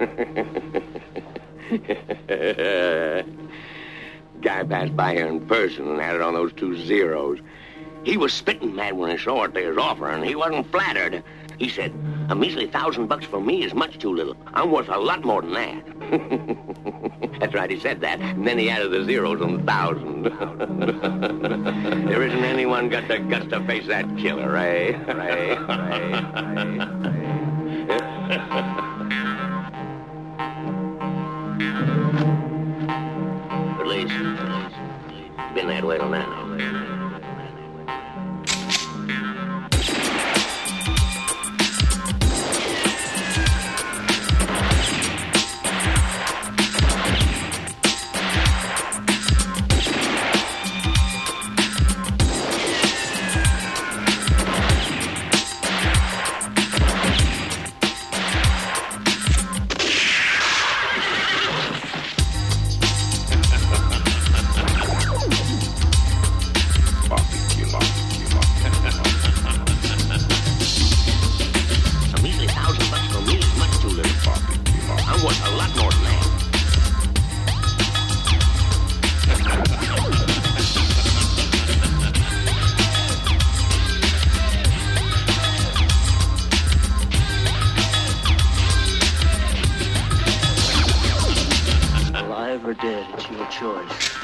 Guy passed by here in person and added on those two zeros. He was spitting mad when he saw what they was offering. He wasn't flattered. He said, a measly thousand bucks for me is much too little. I'm worth a lot more than that. That's right, he said that. And then he added the zeros on the thousand. there isn't anyone got the guts to face that killer, eh? Been that way till now. Your choice.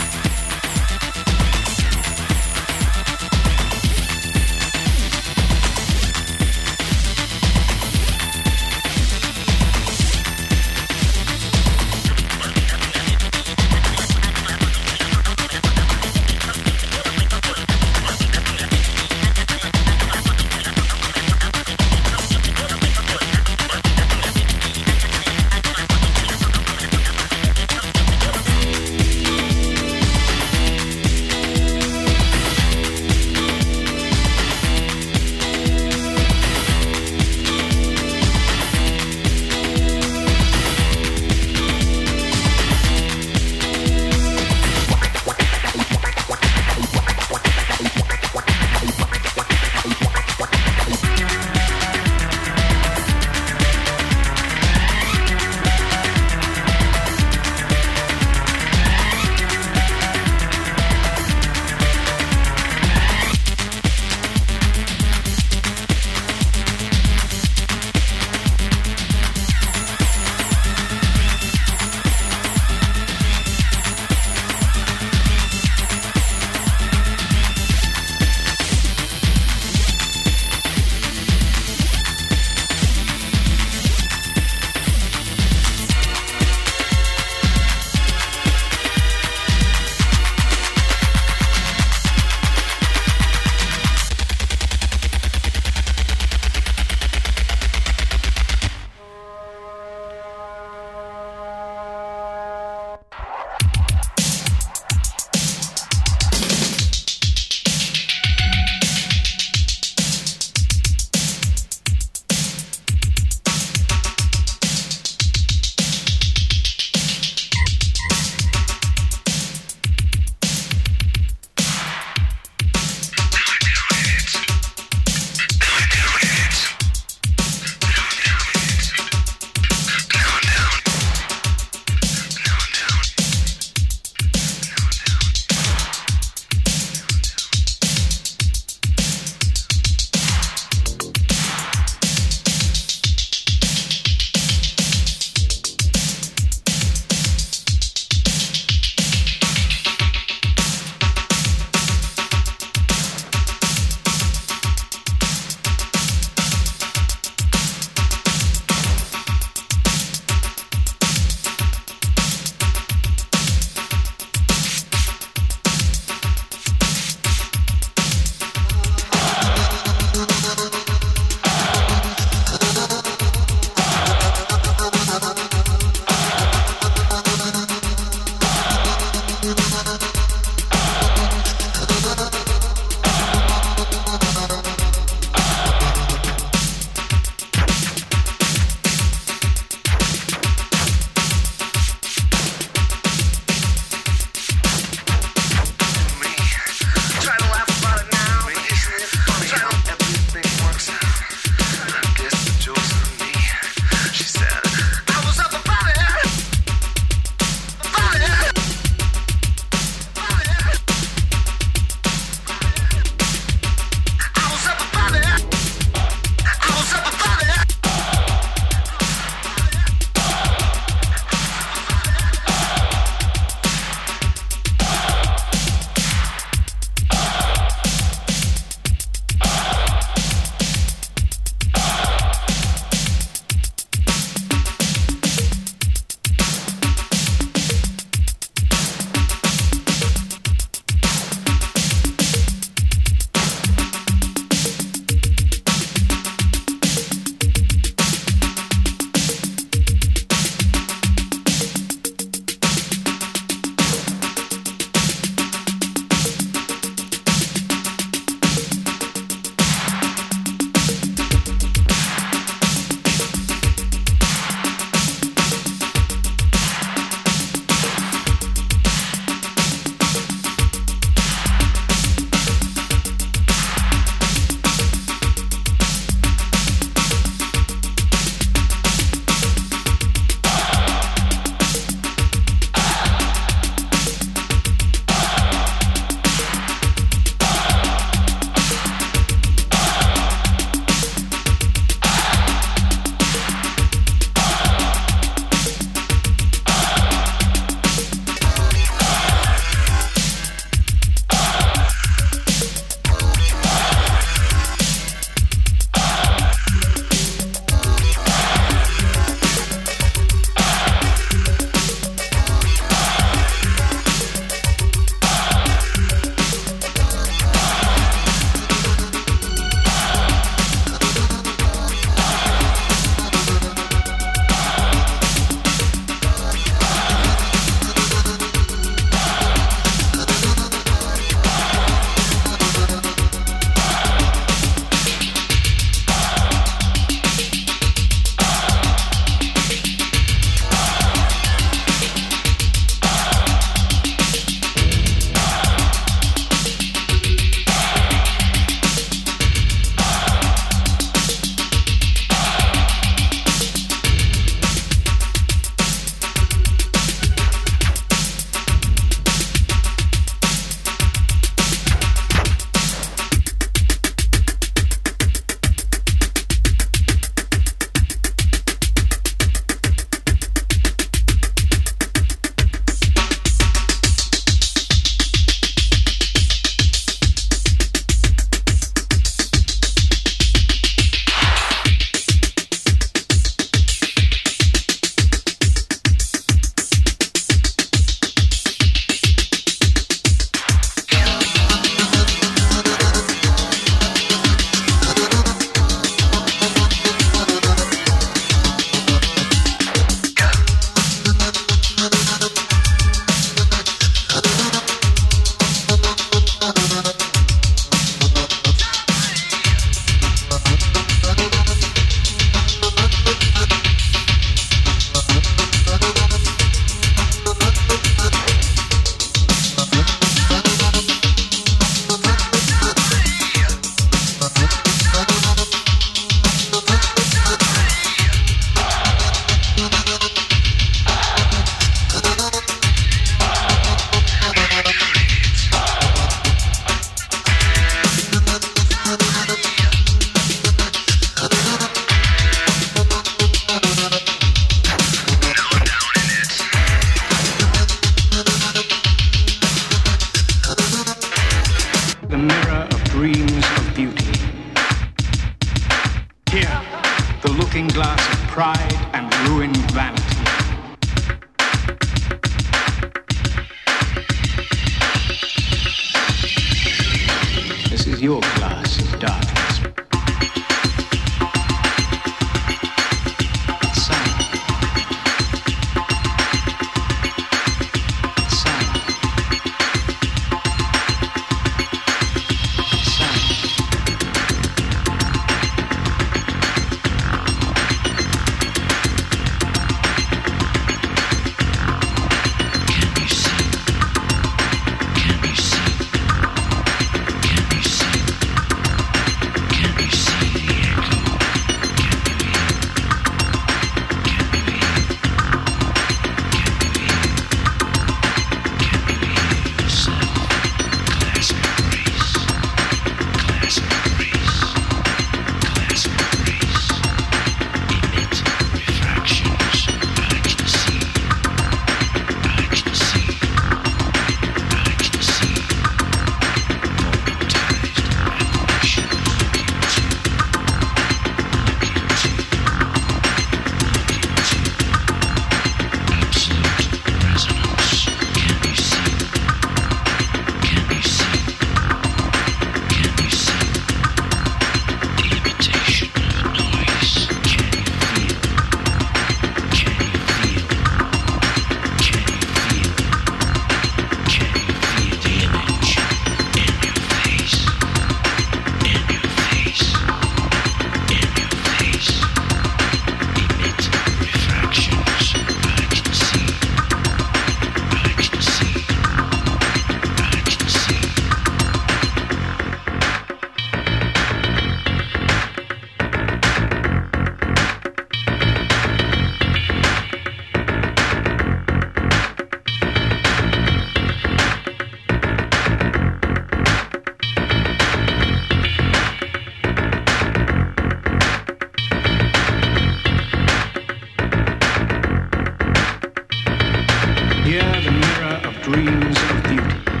Dreams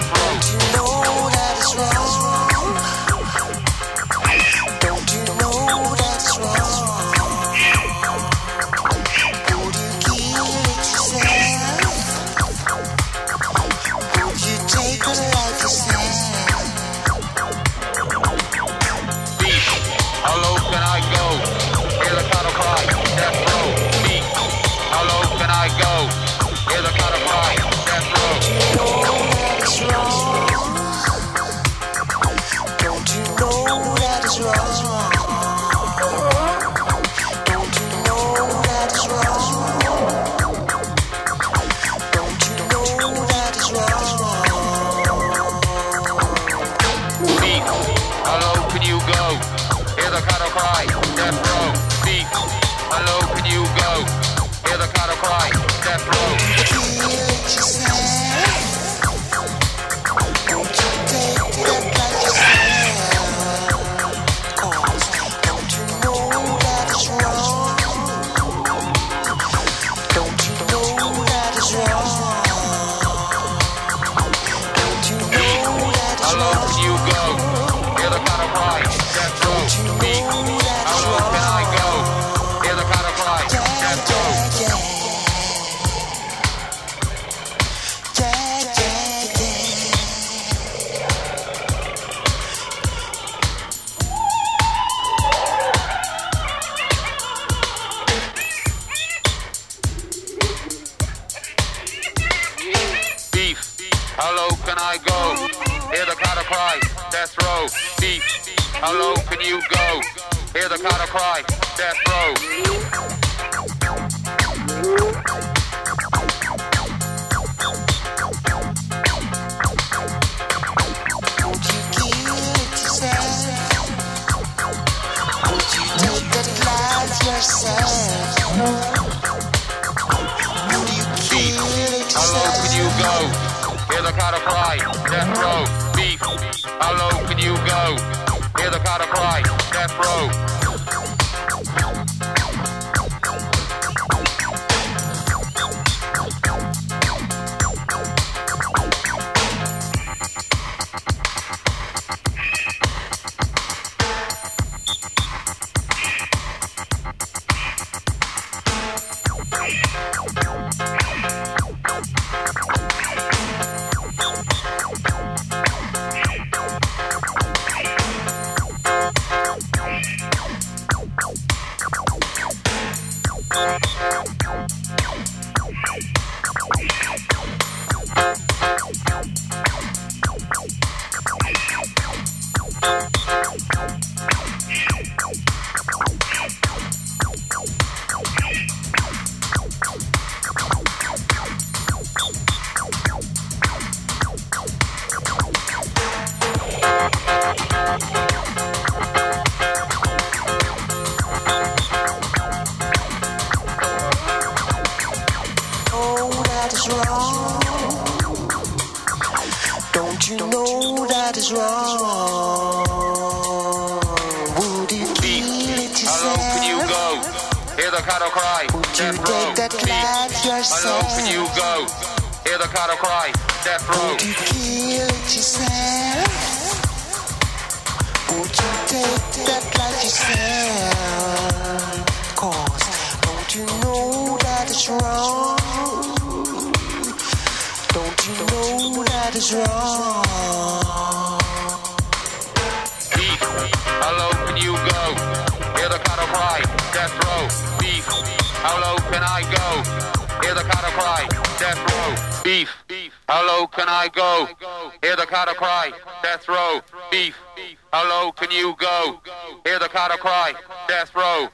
cry, death cattle cry. Death row. Beef. How low can you go? Hear the cattle cry. Death row.